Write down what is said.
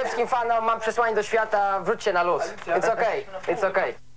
Królewskim fanom, mam przesłanie do świata, wróćcie na luz. It's okay, it's okay.